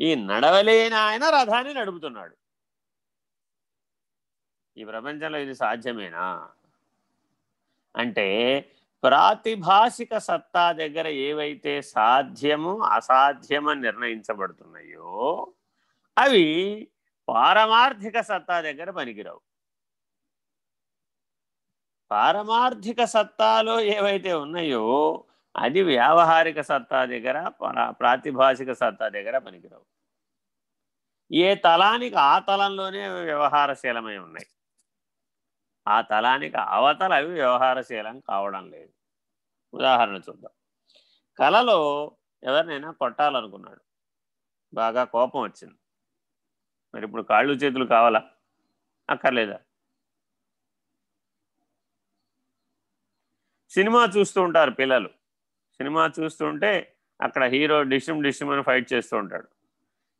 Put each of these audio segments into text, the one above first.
ఈ నడవలేని ఆయన రథాన్ని నడుపుతున్నాడు. ఈ ప్రపంచంలో ఇది సాధ్యమేనా? అంటే ప్రాతిభాషిక సత్తా దగ్గర ఏవైతే సాధ్యము అసాధ్యమని నిర్ణయించబడుతున్నాయో అవి పారమార్థిక సత్తా దగ్గర పనికిరావు. పారమార్థిక సత్తాలో ఏవైతే ఉన్నాయో అది వ్యావహారిక సత్తా దగ్గర ప్రాతిభాషిక సత్తా దగ్గర పనికిరావు. ఏ తలానికి ఆ తలంలోనే అవి వ్యవహారశీలమై ఉన్నాయి. ఆ తలానికి అవతల అవి వ్యవహారశీలం కావడం లేదు. ఉదాహరణ చూద్దాం. కలలో ఎవరినైనా కొట్టాలనుకున్నాడు. బాగా కోపం వచ్చింది. మరి ఇప్పుడు కాళ్ళు చేతులు కావాలా? అక్కర్లేదా? సినిమా చూస్తూ ఉంటారు పిల్లలు. సినిమా చూస్తుంటే అక్కడ హీరో డిషమ్ డిషిమ్ అని ఫైట్ చేస్తూ ఉంటాడు.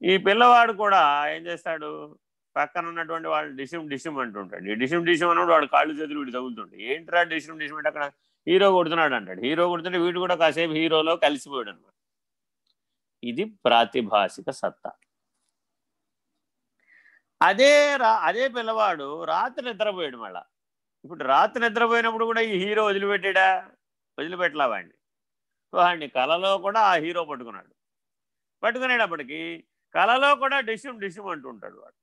ఈ పిల్లవాడు కూడా ఏం చేస్తాడు? పక్కన ఉన్నటువంటి వాళ్ళు డిషమ్ డిషమ్ అంటుంటాడు. ఈ డిషమ్ డిషమ్ అన్నప్పుడు వాడు కాళ్ళు చేతులు వీడు తగులుతుంటాడు ఏంట్రా డిషమ్ డిషమ్ అంటే అక్కడ హీరో కొడుతున్నాడు అంటాడు. హీరో కొడుతుంటే వీడు కూడా కాసేపు హీరోలో కలిసిపోయాడు అనమాట ఇది ప్రాతిభాషిక సత్తా. అదే రా అదే పిల్లవాడు రాత్రి నిద్రపోయాడు మళ్ళా. ఇప్పుడు రాత్రి నిద్రపోయినప్పుడు కూడా ఈ హీరో వదిలిపెట్టాడా? వదిలిపెట్టలా వాడిని. వాడిని కళలో కూడా ఆ హీరో పట్టుకున్నాడు. పట్టుకునేటప్పటికీ కళలో కూడా డిషమ్ డిషమ్ అంటుంటాడు వాడు.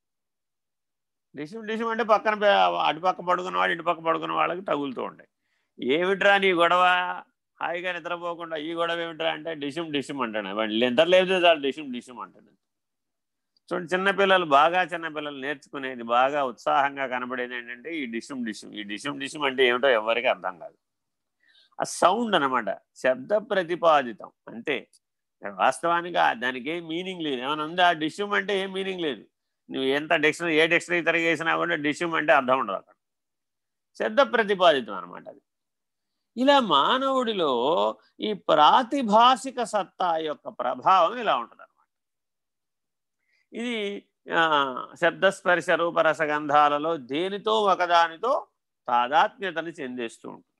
డిషమ్ డిషుం అంటే పక్కన అటుపక్క పడుకున్న వాడు ఇటుపక్క పడుకున్న వాళ్ళకి తగులుతూ ఉంటాయి. ఏమిట్రా నీ గొడవ? హాయిగా నిద్రపోకుండా ఈ గొడవ ఏమిట్రా అంటే డిషమ్ డిషమ్ అంటాడు. వాడు నిద్ర లేదు చాలు డిషమ్ డిషమ్ అంటాడు. చూడండి చిన్నపిల్లలు బాగా చిన్నపిల్లలు నేర్చుకునేది బాగా ఉత్సాహంగా కనబడేది ఏంటంటే ఈ డిషమ్ డిషమ్. ఈ డిషుం డిషుం అంటే ఏమిటో ఎవరికి అర్థం కాదు. ఆ సౌండ్ అనమాట శబ్ద ప్రతిపాదితం. అంతే వాస్తవానికి దానికి ఏం మీనింగ్ లేదు. ఏమైనా ఉంది? ఆ డిష్యూమ్ అంటే ఏం మీనింగ్ లేదు. నువ్వు ఎంత డిక్షనరీ ఏ డిక్షనరీ తిరగేసినా కూడా డిష్యూమ్ అంటే అర్థం ఉండదు అక్కడ. శబ్ద ప్రతిపాదితం అనమాట అది. ఇలా మానవుడిలో ఈ ప్రాతిభాషిక సత్తా యొక్క ప్రభావం ఇలా ఉంటుంది అనమాట ఇది శబ్దస్పర్శ రూపరసగంధాలలో దేనితో ఒకదానితో తాదాత్మ్యతను చెందిస్తూ ఉంటుంది.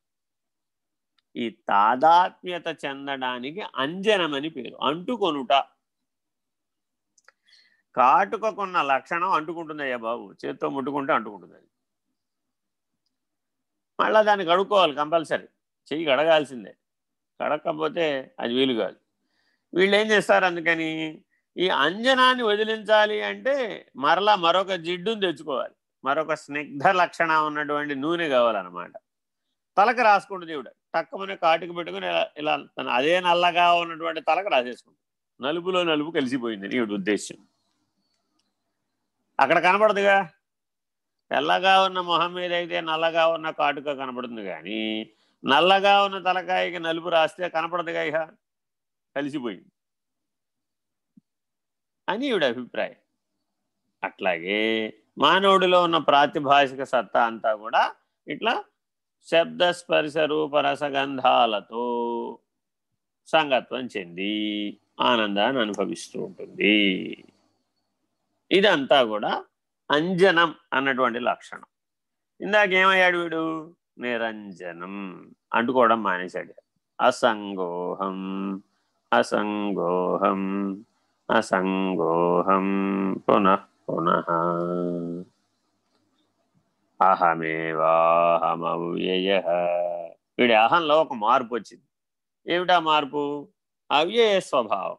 ఈ తాదాత్మ్యత చెందడానికి అంజనమని పేరు. అంటుకొనుట. కాటుకకున్న లక్షణం అంటుకుంటుందయ్యా బాబు. చేత్తో ముట్టుకుంటే అంటుకుంటుంది అది మళ్ళీ దాన్ని కడుక్కోవాలి కంపల్సరీ. చెయ్యి కడగాల్సిందే. కడక్కపోతే అది వీలు కాదు. వీళ్ళు ఏం చేస్తారు అందుకని? ఈ అంజనాన్ని వదిలించాలి అంటే మరలా మరొక జిడ్డును తెచ్చుకోవాలి. మరొక స్నిగ్ధ లక్షణం ఉన్నటువంటి నూనె కావాలన్నమాట. తలకు రాసుకుంటుంది ఈవిడ. టక్కమనే కాటికి పెట్టుకుని ఇలా తన అదే నల్లగా ఉన్నటువంటి తలకు రాసేసుకుంటుంది. నలుపులో నలుపు కలిసిపోయింది ఈవిడ ఉద్దేశం అక్కడ కనపడదుగా తెల్లగా ఉన్న మొహం మీద అయితే నల్లగా ఉన్న కాటుక కనపడుతుంది కానీ నల్లగా ఉన్న తలకాయకి నలుపు రాస్తే కనపడదుగా ఇక కలిసిపోయింది. అని ఈవిడ అభిప్రాయం. అట్లాగే మానవుడిలో ఉన్న ప్రాతిభాషిక సత్తా అంతా కూడా ఇట్లా శబ్దస్పర్శ రూపరసగంధాలతో సంగత్వం చెంది ఆనందాన్ని అనుభవిస్తూ ఉంటుంది. ఇదంతా కూడా అంజనం అన్నటువంటి లక్షణం. ఇందాకేమయ్యాడు వీడు? నిరంజనం అంటుకోవడం మానేశాడు. అసంగోహం అసంగోహం అసంగోహం పునః పునః అహమేవాహమవ్యయ. వీడి అహంలో ఒక మార్పు వచ్చింది. ఏమిటా మార్పు? అవ్యయ స్వభావం.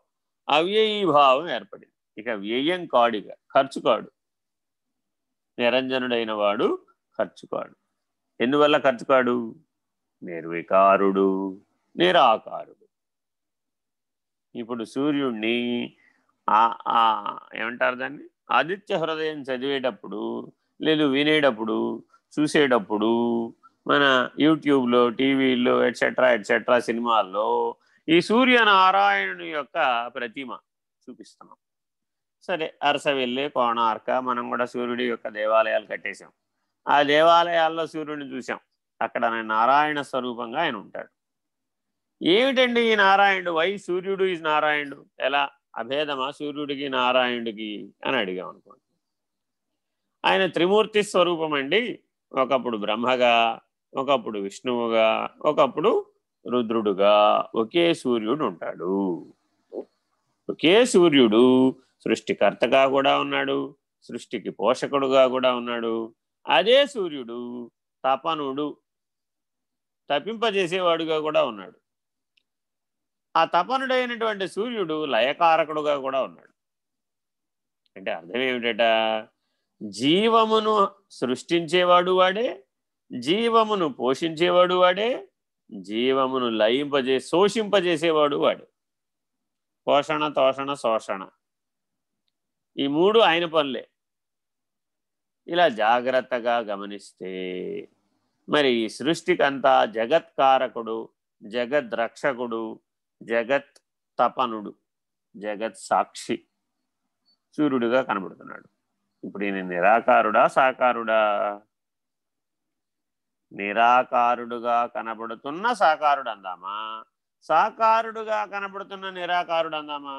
అవ్యయీభావం ఏర్పడింది. ఇక వ్యయం కాడిగా ఖర్చు కాడు నిరంజనుడైన వాడు ఖర్చు కాడు ఎందువల్ల ఖర్చు కాడు నిర్వికారుడు నిరాకారుడు. ఇప్పుడు సూర్యుణ్ణి ఏమంటారు దాన్ని? ఆదిత్య హృదయం చదివేటప్పుడు లేదు వినేటప్పుడు చూసేటప్పుడు మన యూట్యూబ్లో టీవీలో ఎట్సెట్రా ఎట్సెట్రా సినిమాల్లో ఈ సూర్యనారాయణుని యొక్క ప్రతిమ చూపిస్తున్నాం. సరే అరసవెల్లి కోణార్క మనం కూడా సూర్యుడి యొక్క దేవాలయాలు కట్టేశాం. ఆ దేవాలయాల్లో సూర్యుడిని చూసాం అక్కడ నారాయణ స్వరూపంగా ఆయన ఉంటాడు. ఏమిటండి ఈ నారాయణుడు? వై సూర్యుడు ఈ నారాయణుడు? ఎలా? అభేదమా? సూర్యుడికి నారాయణుడికి అని అడిగాం అనుకోండి. ఆయన త్రిమూర్తి స్వరూపం అండి ఒకప్పుడు బ్రహ్మగా ఒకప్పుడు విష్ణువుగా ఒకప్పుడు రుద్రుడుగా. ఒకే సూర్యుడు ఉంటాడు. ఒకే సూర్యుడు సృష్టికర్తగా కూడా ఉన్నాడు. సృష్టికి పోషకుడుగా కూడా ఉన్నాడు. అదే సూర్యుడు తపనుడు తపింపజేసేవాడుగా కూడా ఉన్నాడు. ఆ తపనుడైనటువంటి సూర్యుడు లయకారకుడుగా కూడా ఉన్నాడు. అంటే అర్థం ఏమిటట? జీవమును సృష్టించేవాడు వాడే జీవమును పోషించేవాడు వాడే జీవమును లయింపజే శోషింపజేసేవాడు వాడే. పోషణ తోషణ శోషణ. ఈ మూడు ఆయన పనులే. ఇలా జాగ్రత్తగా గమనిస్తే మరి ఈ సృష్టికంతా జగత్కారకుడు జగద్రక్షకుడు జగత్ తపనుడు జగత్ సాక్షి సూర్యుడుగా కనబడుతున్నాడు. ఇప్పుడు ఈయన నిరాకారుడా సాకారుడా? నిరాకారుడుగా కనబడుతున్న సాకారుడు అందామా సాకారుడుగా కనబడుతున్న నిరాకారుడు అందామా